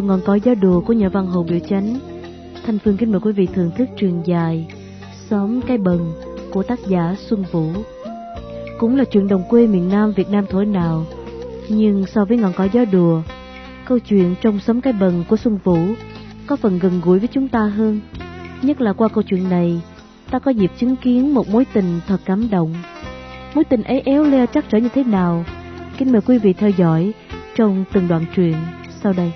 theo ngọn cỏ gió đùa của nhà văn Hồ Biểu Chánh. Thanh Phương kính mời quý vị thưởng thức truyền dài Xóm Cái Bần của tác giả Xuân Vũ. Cũng là chuyện đồng quê miền Nam Việt Nam thổi nào, nhưng so với ngọn cỏ gió đùa, câu chuyện trong Xóm Cái Bần của Xuân Vũ có phần gần gũi với chúng ta hơn. Nhất là qua câu chuyện này, ta có dịp chứng kiến một mối tình thật cảm động. Mối tình ấy éo le chắc trở như thế nào? Kính mời quý vị theo dõi trong từng đoạn truyện sau đây.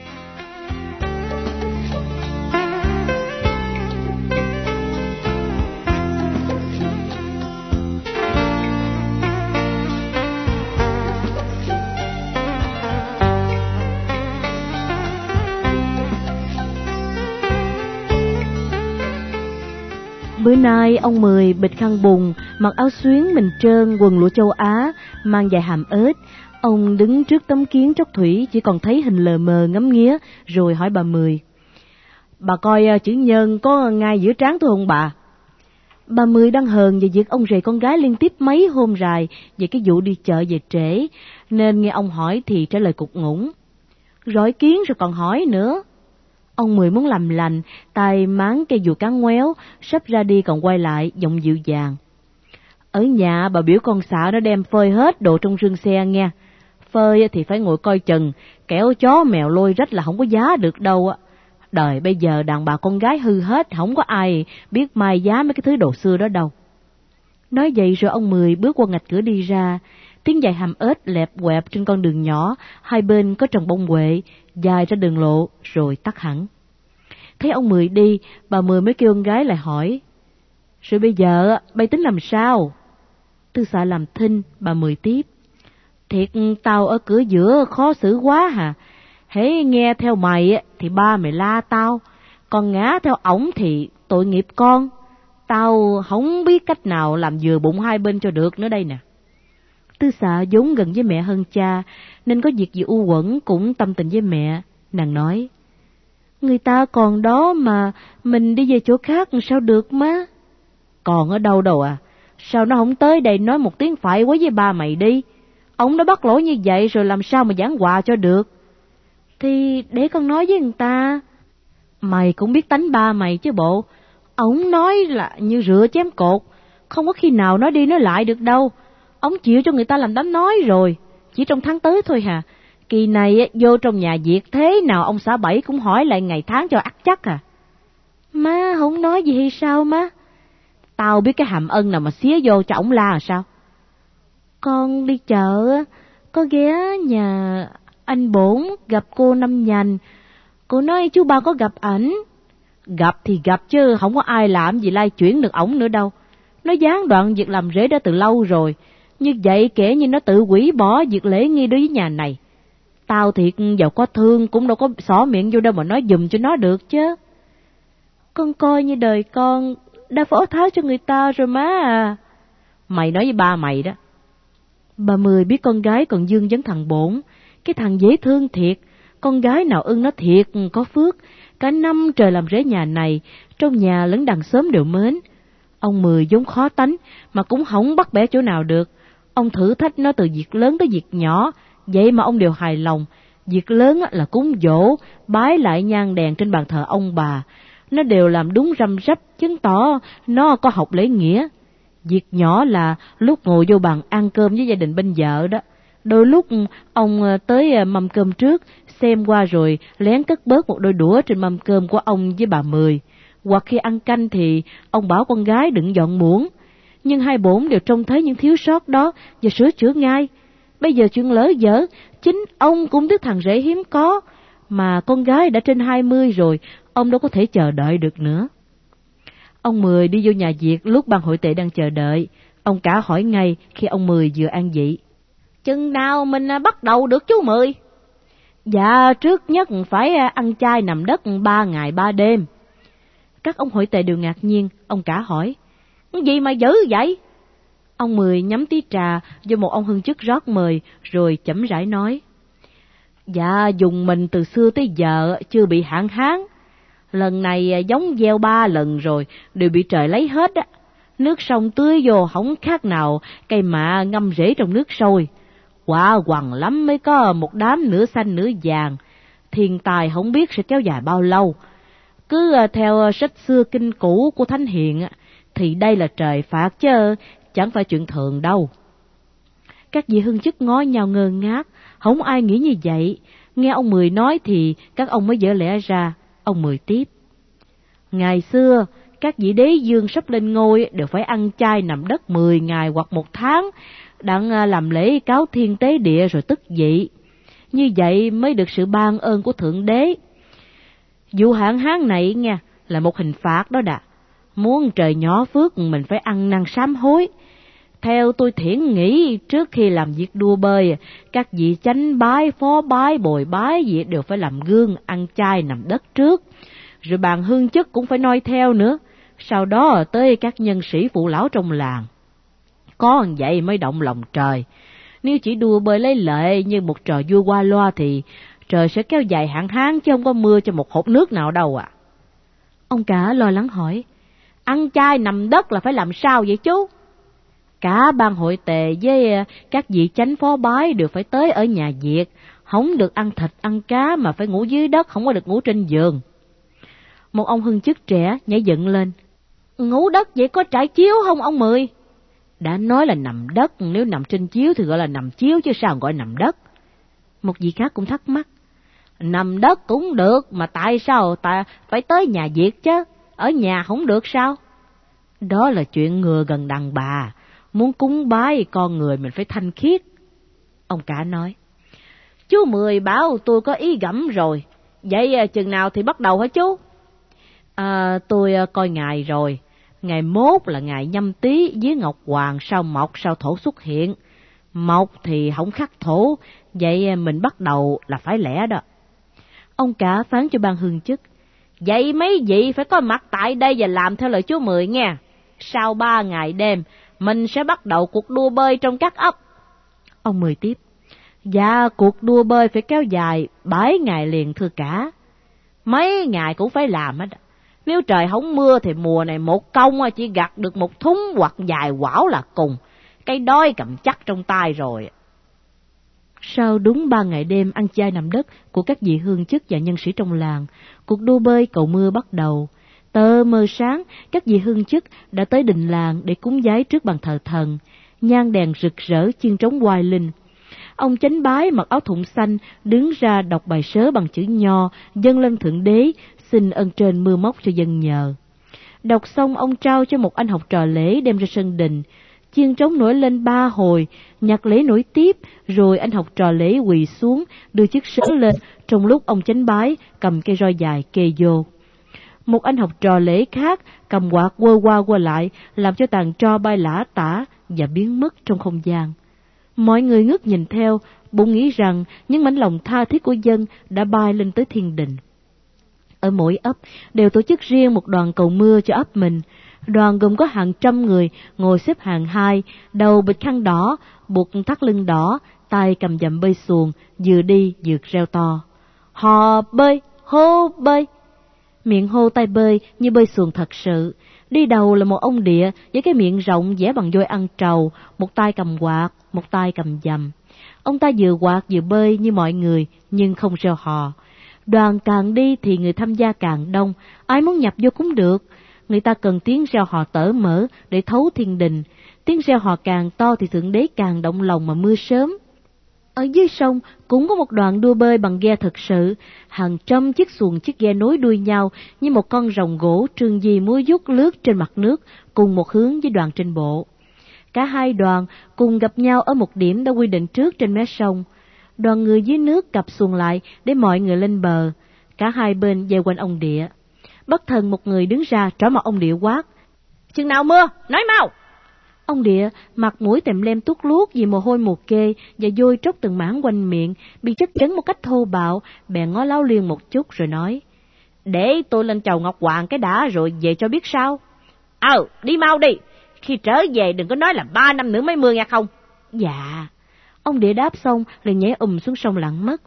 Bữa nay ông Mười bịch khăn bùn, mặc áo xuyến mình trơn, quần lụa châu Á, mang dài hàm ếch. Ông đứng trước tấm kiến tróc thủy chỉ còn thấy hình lờ mờ ngắm nghía, rồi hỏi bà Mười. Bà coi à, chữ nhân có ngay giữa trán tôi không bà? Bà Mười đang hờn về việc ông rể con gái liên tiếp mấy hôm dài về cái vụ đi chợ về trễ, nên nghe ông hỏi thì trả lời cục ngủng. Rõi kiến rồi còn hỏi nữa. Ông Mười muốn làm lành, tay máng cây dù cá ngoéo, sắp ra đi còn quay lại, giọng dịu dàng. Ở nhà bà biểu con xạ nó đem phơi hết đồ trong rương xe nghe. Phơi thì phải ngồi coi chừng, kẻo chó mèo lôi rách là không có giá được đâu á. Đời bây giờ đàn bà con gái hư hết, không có ai biết mai giá mấy cái thứ đồ xưa đó đâu. Nói vậy rồi ông Mười bước qua ngạch cửa đi ra, tiếng dài hàm ếch lẹp quẹp trên con đường nhỏ, hai bên có trồng bông huệ, dài ra đường lộ, rồi tắt hẳn. Thấy ông Mười đi, bà Mười mới kêu con gái lại hỏi, Rồi bây giờ, bay tính làm sao? Tư xạ làm thinh, bà Mười tiếp. Thiệt tao ở cửa giữa khó xử quá hả? Hễ nghe theo mày thì ba mày la tao, còn ngã theo ổng thì tội nghiệp con. Tao không biết cách nào làm vừa bụng hai bên cho được nữa đây nè. Tư xạ vốn gần với mẹ hơn cha, nên có việc gì u quẩn cũng tâm tình với mẹ. Nàng nói, Người ta còn đó mà mình đi về chỗ khác sao được má? Còn ở đâu đâu à? Sao nó không tới đây nói một tiếng phải quá với ba mày đi? Ông đã bắt lỗi như vậy rồi làm sao mà giảng quà cho được? Thì để con nói với người ta. Mày cũng biết tánh ba mày chứ bộ. Ông nói là như rửa chém cột, không có khi nào nói đi nói lại được đâu. Ông chịu cho người ta làm đám nói rồi, chỉ trong tháng tới thôi hà. Kỳ này vô trong nhà việc thế nào ông xã bảy cũng hỏi lại ngày tháng cho ắt chắc à. Má không nói gì hay sao má? Tao biết cái hàm ân nào mà xía vô cho ổng la là sao? Con đi chợ, có ghé nhà anh bổn gặp cô Năm Nhành. Cô nói chú ba có gặp ảnh. Gặp thì gặp chứ không có ai làm gì lai chuyển được ổng nữa đâu. Nó gián đoạn việc làm rễ đã từ lâu rồi. Như vậy kể như nó tự quỷ bỏ việc lễ nghi đối với nhà này. Tao thiệt giàu có thương cũng đâu có xỏ miệng vô đâu mà nói dùm cho nó được chứ. Con coi như đời con đã phó tháo cho người ta rồi má à. Mày nói với ba mày đó. Bà Mười biết con gái còn dương vấn thằng bổn, cái thằng dễ thương thiệt, con gái nào ưng nó thiệt có phước, cả năm trời làm rễ nhà này, trong nhà lẫn đằng sớm đều mến. Ông Mười vốn khó tánh, mà cũng không bắt bẻ chỗ nào được. Ông thử thách nó từ việc lớn tới việc nhỏ, vậy mà ông đều hài lòng. Việc lớn là cúng dỗ, bái lại nhang đèn trên bàn thờ ông bà. Nó đều làm đúng răm rắp, chứng tỏ nó có học lễ nghĩa. Việc nhỏ là lúc ngồi vô bàn ăn cơm với gia đình bên vợ đó. Đôi lúc ông ờ, tới ờ, mâm cơm trước, xem qua rồi lén cất bớt một đôi đũa trên mâm cơm của ông với bà Mười. Hoặc khi ăn canh thì ông bảo con gái đừng dọn muỗng. Nhưng hai bổn đều trông thấy những thiếu sót đó và sửa chữa ngay. Bây giờ chuyện lỡ dở, chính ông cũng biết thằng rể hiếm có. Mà con gái đã trên hai mươi rồi, ông đâu có thể chờ đợi được nữa. Ông Mười đi vô nhà Việt lúc ban hội tệ đang chờ đợi. Ông cả hỏi ngay khi ông Mười vừa ăn dị. Chừng nào mình bắt đầu được chú Mười? Dạ, trước nhất phải ăn chay nằm đất ba ngày ba đêm. Các ông hội tệ đều ngạc nhiên, ông cả hỏi. Gì mà dữ vậy? Ông Mười nhắm tí trà do một ông hưng chức rót mời, rồi chậm rãi nói. Dạ, dùng mình từ xưa tới giờ chưa bị hạn hán. Lần này giống gieo ba lần rồi, đều bị trời lấy hết á. Nước sông tưới vô không khác nào, cây mạ ngâm rễ trong nước sôi. Quả quằn lắm mới có một đám nửa xanh nửa vàng, thiên tài không biết sẽ kéo dài bao lâu. Cứ theo sách xưa kinh cũ của Thánh Hiền thì đây là trời phạt chứ chẳng phải chuyện thường đâu. Các vị hương chức ngó nhau ngơ ngác, không ai nghĩ như vậy. Nghe ông Mười nói thì các ông mới dở lẽ ra. Ông Mười tiếp. Ngày xưa, các vị đế dương sắp lên ngôi đều phải ăn chay nằm đất 10 ngày hoặc một tháng, đặng à, làm lễ cáo thiên tế địa rồi tức dị. Như vậy mới được sự ban ơn của Thượng Đế. Vụ hạn hán này nha, là một hình phạt đó đã. Muốn trời nhỏ phước mình phải ăn năn sám hối. Theo tôi thiển nghĩ trước khi làm việc đua bơi, các vị chánh bái, phó bái, bồi bái gì đều phải làm gương, ăn chay nằm đất trước. Rồi bàn hương chức cũng phải noi theo nữa. Sau đó tới các nhân sĩ phụ lão trong làng. Có vậy mới động lòng trời. Nếu chỉ đua bơi lấy lệ như một trò vua qua loa thì trời sẽ kéo dài hạn hán chứ không có mưa cho một hộp nước nào đâu à. Ông cả lo lắng hỏi, ăn chay nằm đất là phải làm sao vậy chú? Cả ban hội tề với à, các vị chánh phó bái đều phải tới ở nhà Việt, không được ăn thịt ăn cá mà phải ngủ dưới đất, không có được ngủ trên giường. Một ông hưng chức trẻ nhảy dựng lên. Ngủ đất vậy có trải chiếu không ông Mười? Đã nói là nằm đất, nếu nằm trên chiếu thì gọi là nằm chiếu chứ sao gọi nằm đất. Một vị khác cũng thắc mắc. Nằm đất cũng được, mà tại sao ta phải tới nhà Việt chứ? Ở nhà không được sao? Đó là chuyện ngừa gần đàn bà, muốn cúng bái con người mình phải thanh khiết. Ông cả nói, chú Mười bảo tôi có ý gẫm rồi, vậy à, chừng nào thì bắt đầu hả chú? À, tôi à, coi ngày rồi, ngày mốt là ngày nhâm tý với Ngọc Hoàng sao mộc sao thổ xuất hiện. Mộc thì không khắc thổ, vậy à, mình bắt đầu là phải lẽ đó. Ông cả phán cho ban hương chức, vậy mấy vị phải có mặt tại đây và làm theo lời chú Mười nghe. Sau ba ngày đêm, mình sẽ bắt đầu cuộc đua bơi trong các ấp. Ông Mười tiếp, dạ cuộc đua bơi phải kéo dài bảy ngày liền thưa cả. Mấy ngày cũng phải làm hết. Nếu trời không mưa thì mùa này một công chỉ gặt được một thúng hoặc dài quảo là cùng. Cây đói cầm chắc trong tay rồi. Sau đúng ba ngày đêm ăn chay nằm đất của các vị hương chức và nhân sĩ trong làng, cuộc đua bơi cầu mưa bắt đầu. Tờ mờ sáng, các vị hương chức đã tới đình làng để cúng giái trước bàn thờ thần, nhang đèn rực rỡ chiên trống hoài linh. Ông chánh bái mặc áo thụng xanh, đứng ra đọc bài sớ bằng chữ nho, dâng lên thượng đế, xin ơn trên mưa móc cho dân nhờ. Đọc xong ông trao cho một anh học trò lễ đem ra sân đình, chiên trống nổi lên ba hồi, nhạc lễ nổi tiếp, rồi anh học trò lễ quỳ xuống, đưa chiếc sớ lên, trong lúc ông chánh bái, cầm cây roi dài kê vô. Một anh học trò lễ khác cầm quạt quơ qua qua lại, làm cho tàn tro bay lả tả và biến mất trong không gian. Mọi người ngước nhìn theo, bụng nghĩ rằng những mảnh lòng tha thiết của dân đã bay lên tới thiên đình. Ở mỗi ấp đều tổ chức riêng một đoàn cầu mưa cho ấp mình. Đoàn gồm có hàng trăm người ngồi xếp hàng hai, đầu bịch khăn đỏ, buộc thắt lưng đỏ, tay cầm dầm bơi xuồng, vừa đi vừa reo to. Hò bơi, hô bơi. Miệng hô tay bơi như bơi xuồng thật sự. Đi đầu là một ông địa với cái miệng rộng vẽ bằng vôi ăn trầu, một tay cầm quạt, một tay cầm dầm. Ông ta vừa quạt vừa bơi như mọi người, nhưng không reo hò. Đoàn càng đi thì người tham gia càng đông, ai muốn nhập vô cũng được. Người ta cần tiếng reo hò tở mở để thấu thiên đình. Tiếng reo hò càng to thì Thượng Đế càng động lòng mà mưa sớm. Ở dưới sông cũng có một đoạn đua bơi bằng ghe thực sự, hàng trăm chiếc xuồng chiếc ghe nối đuôi nhau như một con rồng gỗ trương di múa dút lướt trên mặt nước cùng một hướng với đoàn trên bộ. Cả hai đoàn cùng gặp nhau ở một điểm đã quy định trước trên mé sông. Đoàn người dưới nước cặp xuồng lại để mọi người lên bờ. Cả hai bên dây quanh ông địa. Bất thần một người đứng ra trỏ mặt ông địa quát. Chừng nào mưa, nói mau! Ông địa mặt mũi tèm lem tuốt luốt vì mồ hôi một kê và vôi tróc từng mảng quanh miệng, bị chất chấn một cách thô bạo, bèn ngó láo liên một chút rồi nói. Để tôi lên chầu Ngọc Hoàng cái đã rồi về cho biết sao. Ờ, đi mau đi, khi trở về đừng có nói là ba năm nữa mới mưa nghe không. Dạ. Ông địa đáp xong liền nhảy ùm xuống sông lặng mất.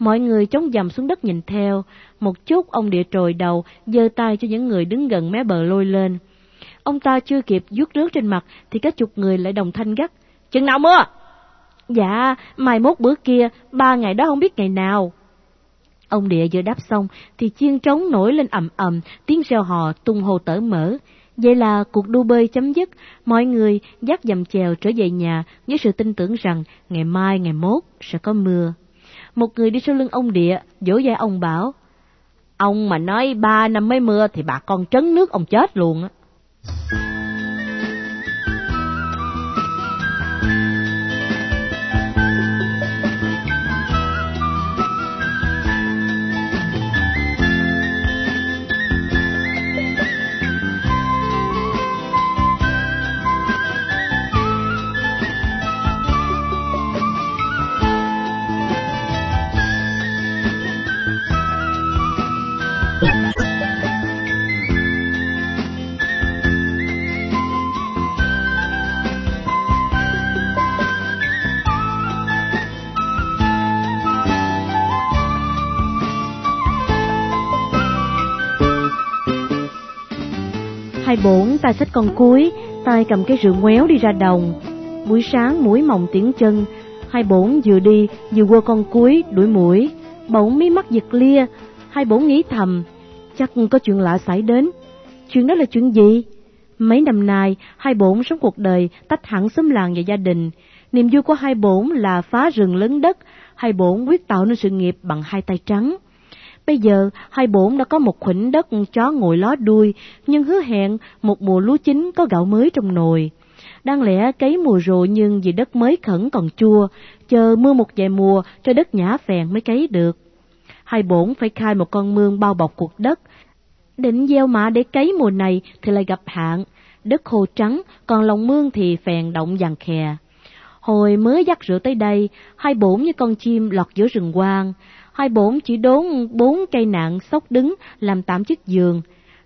Mọi người chống dầm xuống đất nhìn theo. Một chút ông địa trồi đầu, giơ tay cho những người đứng gần mé bờ lôi lên. Ông ta chưa kịp vuốt nước trên mặt thì các chục người lại đồng thanh gắt. Chừng nào mưa? Dạ, mai mốt bữa kia, ba ngày đó không biết ngày nào. Ông địa vừa đáp xong thì chiên trống nổi lên ầm ầm, tiếng reo hò tung hồ tở mở. Vậy là cuộc đua bơi chấm dứt, mọi người dắt dầm chèo trở về nhà với sự tin tưởng rằng ngày mai ngày mốt sẽ có mưa. Một người đi sau lưng ông địa, dỗ dai ông bảo, Ông mà nói ba năm mới mưa thì bà con trấn nước ông chết luôn á. Hai bổn tay xách con cuối, tay cầm cái rượu ngoéo đi ra đồng. Buổi sáng mũi mỏng tiếng chân, hai bổn vừa đi vừa quơ con cuối đuổi mũi. Bỗng mí mắt giật lia, hai bổn nghĩ thầm, chắc có chuyện lạ xảy đến. Chuyện đó là chuyện gì? Mấy năm nay, hai bổn sống cuộc đời tách hẳn xóm làng và gia đình. Niềm vui của hai bổn là phá rừng lớn đất, hai bổn quyết tạo nên sự nghiệp bằng hai tay trắng. Bây giờ, hai bổn đã có một khoảnh đất chó ngồi ló đuôi, nhưng hứa hẹn một mùa lúa chín có gạo mới trong nồi. Đang lẽ cấy mùa rộ nhưng vì đất mới khẩn còn chua, chờ mưa một vài mùa cho đất nhã phèn mới cấy được. Hai bổn phải khai một con mương bao bọc cuộc đất. Định gieo mạ để cấy mùa này thì lại gặp hạn, đất khô trắng, còn lòng mương thì phèn động vàng khè. Hồi mới dắt rửa tới đây, hai bổn như con chim lọt giữa rừng quang, hai bổn chỉ đốn bốn cây nạn sóc đứng làm tám chiếc giường.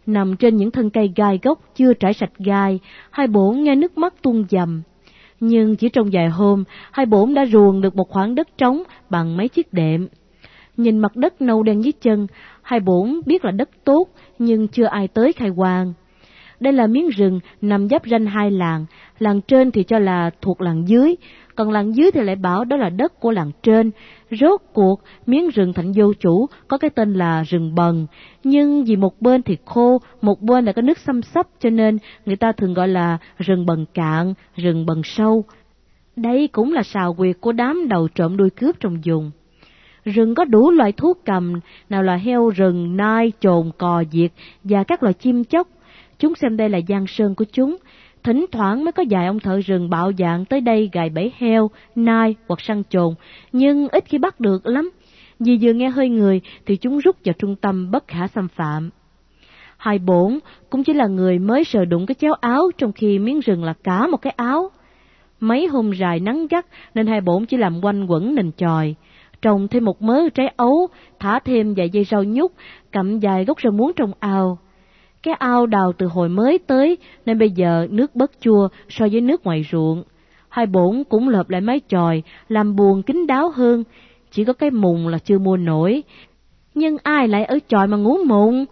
Nằm trên những thân cây gai gốc chưa trải sạch gai, hai bổn nghe nước mắt tuôn dầm. Nhưng chỉ trong vài hôm, hai bổn đã ruồng được một khoảng đất trống bằng mấy chiếc đệm. Nhìn mặt đất nâu đen dưới chân, hai bổn biết là đất tốt, nhưng chưa ai tới khai quang. Đây là miếng rừng nằm giáp ranh hai làng, làng trên thì cho là thuộc làng dưới, còn làng dưới thì lại bảo đó là đất của làng trên. Rốt cuộc, miếng rừng thành vô chủ có cái tên là rừng bần, nhưng vì một bên thì khô, một bên là có nước xăm xấp cho nên người ta thường gọi là rừng bần cạn, rừng bần sâu. Đây cũng là sào quyệt của đám đầu trộm đuôi cướp trong vùng. Rừng có đủ loại thuốc cầm, nào là heo rừng, nai, trồn, cò, diệt và các loài chim chóc. Chúng xem đây là giang sơn của chúng, thỉnh thoảng mới có vài ông thợ rừng bạo dạng tới đây gài bẫy heo, nai hoặc săn trồn, nhưng ít khi bắt được lắm. Vì vừa nghe hơi người thì chúng rút vào trung tâm bất khả xâm phạm. Hai bổn cũng chỉ là người mới sờ đụng cái chéo áo trong khi miếng rừng là cả một cái áo. Mấy hôm dài nắng gắt nên hai bổn chỉ làm quanh quẩn nền tròi. Trồng thêm một mớ trái ấu, thả thêm vài dây rau nhút, cặm vài gốc rau muống trong ao. Cái ao đào từ hồi mới tới nên bây giờ nước bớt chua so với nước ngoài ruộng. Hai bổn cũng lợp lại mái chòi, làm buồn kín đáo hơn. Chỉ có cái mùng là chưa mua nổi. Nhưng ai lại ở chòi mà ngủ mùng?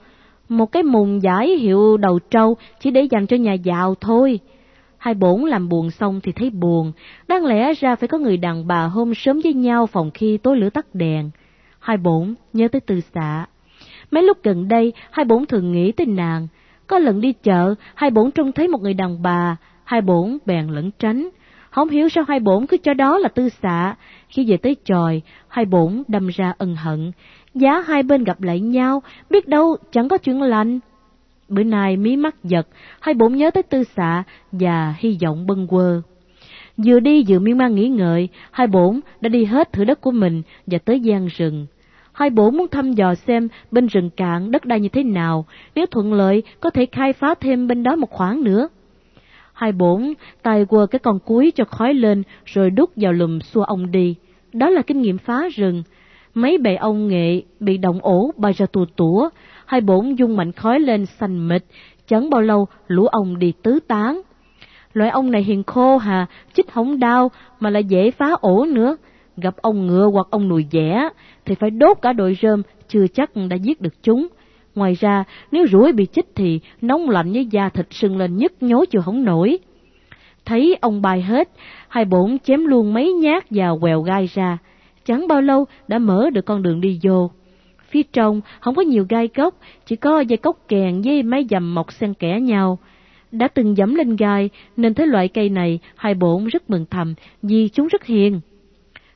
Một cái mùng giải hiệu đầu trâu chỉ để dành cho nhà giàu thôi. Hai bổn làm buồn xong thì thấy buồn, đáng lẽ ra phải có người đàn bà hôm sớm với nhau phòng khi tối lửa tắt đèn. Hai bổn nhớ tới từ xạ. Mấy lúc gần đây, hai bổn thường nghĩ tới nàng. Có lần đi chợ, hai bổn trông thấy một người đàn bà, hai bổn bèn lẫn tránh. Không hiểu sao hai bổn cứ cho đó là tư xạ. Khi về tới tròi, hai bổn đâm ra ân hận. Giá hai bên gặp lại nhau, biết đâu chẳng có chuyện lành. Bữa nay mí mắt giật, hai bổn nhớ tới tư xạ và hy vọng bâng quơ. Vừa đi vừa miên man nghĩ ngợi, hai bổn đã đi hết thử đất của mình và tới gian rừng. Hai bố muốn thăm dò xem bên rừng cạn đất đai như thế nào, nếu thuận lợi có thể khai phá thêm bên đó một khoảng nữa. Hai bổn tay quơ cái con cuối cho khói lên rồi đút vào lùm xua ông đi. Đó là kinh nghiệm phá rừng. Mấy bệ ông nghệ bị động ổ bay ra tù tủa, hai bổn dung mạnh khói lên xanh mịt, chẳng bao lâu lũ ông đi tứ tán. Loại ông này hiền khô hà, chích không đau mà lại dễ phá ổ nữa. Gặp ông ngựa hoặc ông nùi dẻ thì phải đốt cả đội rơm, chưa chắc đã giết được chúng. Ngoài ra, nếu rủi bị chích thì nóng lạnh với da thịt sưng lên nhức nhối chưa không nổi. Thấy ông bài hết, hai bổn chém luôn mấy nhát và quèo gai ra. Chẳng bao lâu đã mở được con đường đi vô. Phía trong không có nhiều gai cốc, chỉ có dây cốc kèn với mấy dầm mọc xen kẽ nhau. Đã từng dẫm lên gai nên thấy loại cây này hai bổn rất mừng thầm vì chúng rất hiền.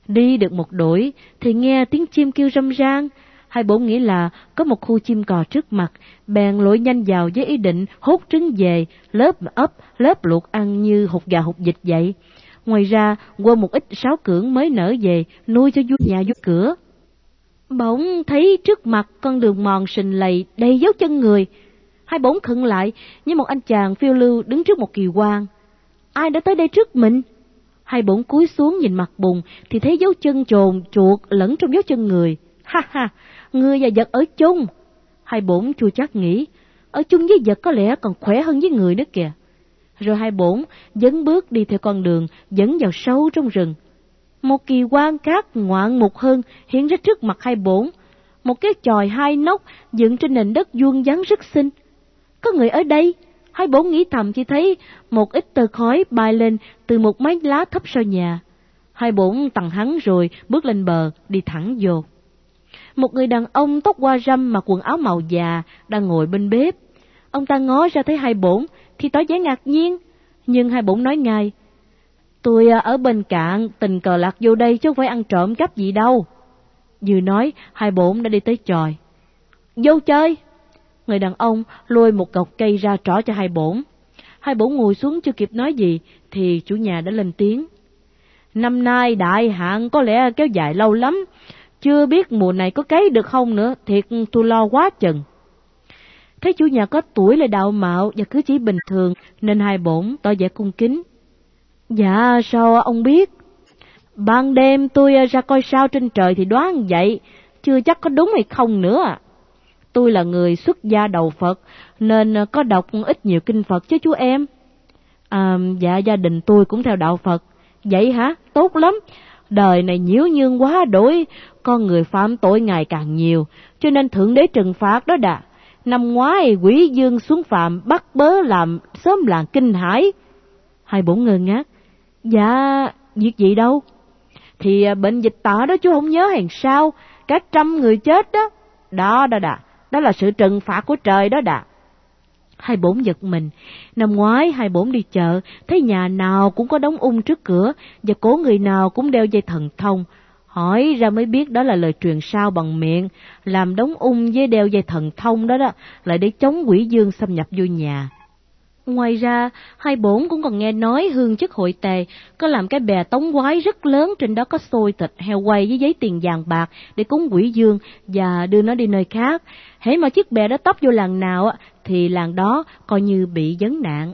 Đi được một đổi thì nghe tiếng chim kêu râm ran. Hai bổn nghĩ là có một khu chim cò trước mặt, bèn lội nhanh vào với ý định hút trứng về, lớp ấp, lớp luộc ăn như hột gà hột vịt vậy. Ngoài ra, qua một ít sáo cưỡng mới nở về, nuôi cho vui nhà vui cửa. Bỗng thấy trước mặt con đường mòn sình lầy đầy dấu chân người. Hai bỗng khựng lại như một anh chàng phiêu lưu đứng trước một kỳ quan. Ai đã tới đây trước mình? Hai bỗng cúi xuống nhìn mặt bùn thì thấy dấu chân trồn, chuột lẫn trong dấu chân người. Ha ha, người và vật ở chung. Hai bổn chua chắc nghĩ, ở chung với vật có lẽ còn khỏe hơn với người nữa kìa. Rồi hai bổn dấn bước đi theo con đường dẫn vào sâu trong rừng. Một kỳ quan cát ngoạn mục hơn hiện ra trước mặt hai bổn. Một cái chòi hai nóc dựng trên nền đất vuông vắn rất xinh. Có người ở đây, hai bổn nghĩ thầm chỉ thấy một ít tờ khói bay lên từ một mái lá thấp sau nhà. Hai bổn tặng hắn rồi bước lên bờ, đi thẳng vô. Một người đàn ông tóc hoa râm mặc quần áo màu già đang ngồi bên bếp. Ông ta ngó ra thấy hai bổn thì tỏ vẻ ngạc nhiên, nhưng hai bổn nói ngay. Tôi à, ở bên cạn tình cờ lạc vô đây chứ không phải ăn trộm cắp gì đâu. Vừa nói, hai bổn đã đi tới tròi. Vô chơi! Người đàn ông lôi một cọc cây ra trỏ cho hai bổn. Hai bổn ngồi xuống chưa kịp nói gì, thì chủ nhà đã lên tiếng. Năm nay đại hạn có lẽ kéo dài lâu lắm, chưa biết mùa này có cấy được không nữa, thiệt tôi lo quá chừng. Thấy chủ nhà có tuổi là đạo mạo và cứ chỉ bình thường, nên hai bổn tỏ vẻ cung kính. Dạ, sao ông biết? Ban đêm tôi ra coi sao trên trời thì đoán vậy, chưa chắc có đúng hay không nữa. Tôi là người xuất gia đầu Phật, nên có đọc ít nhiều kinh Phật chứ chú em. À, dạ, gia đình tôi cũng theo đạo Phật. Vậy hả? Tốt lắm. Đời này nhiễu nhương quá đổi, con người phạm tội ngày càng nhiều, cho nên Thượng Đế trừng phạt đó đà. Năm ngoái quỷ dương xuống phạm bắt bớ làm sớm làng kinh hải. Hai bổn ngơ ngác. Dạ, việc gì đâu? Thì à, bệnh dịch tả đó chú không nhớ hàng sao, cả trăm người chết đó. Đó, đó đà, đó là sự trừng phạt của trời đó đà. Hai bốn giật mình, năm ngoái hai bốn đi chợ, thấy nhà nào cũng có đống ung trước cửa, và cố người nào cũng đeo dây thần thông. Hỏi ra mới biết đó là lời truyền sao bằng miệng, làm đống ung với đeo dây thần thông đó đó, lại để chống quỷ dương xâm nhập vô nhà. Ngoài ra, hai bổn cũng còn nghe nói hương chức hội tề có làm cái bè tống quái rất lớn trên đó có xôi thịt heo quay với giấy tiền vàng bạc để cúng quỷ dương và đưa nó đi nơi khác. Hễ mà chiếc bè đó tấp vô làng nào thì làng đó coi như bị vấn nạn.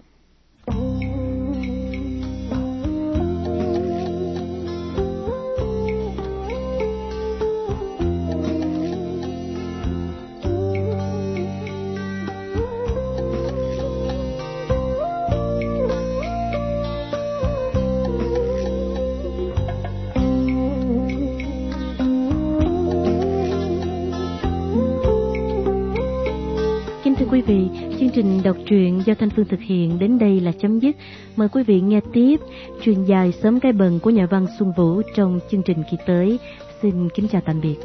Trình đọc truyện do Thanh Phương thực hiện đến đây là chấm dứt. Mời quý vị nghe tiếp truyền dài sớm cái bần của nhà văn Xuân Vũ trong chương trình kỳ tới. Xin kính chào tạm biệt.